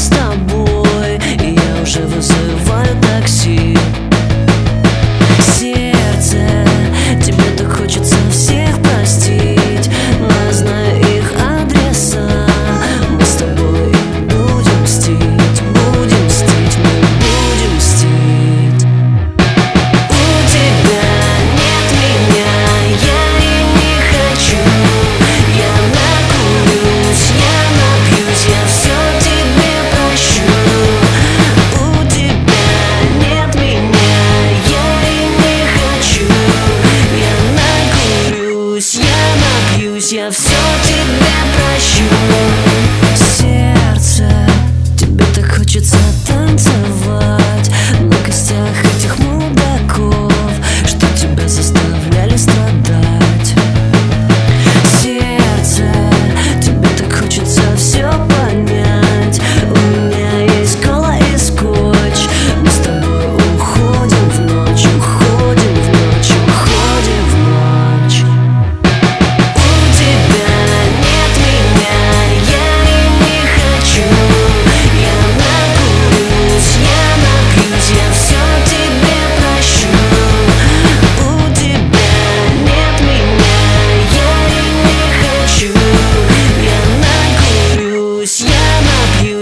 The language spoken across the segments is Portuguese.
Stop.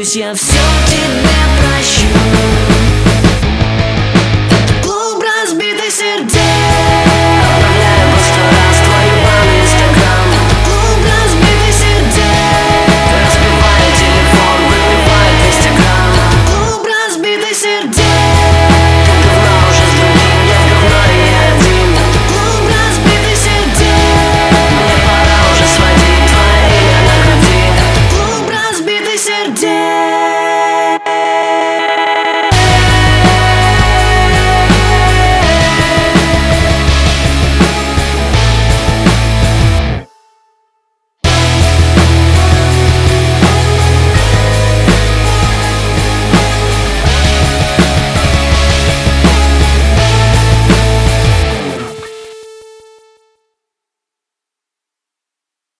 Cause you've so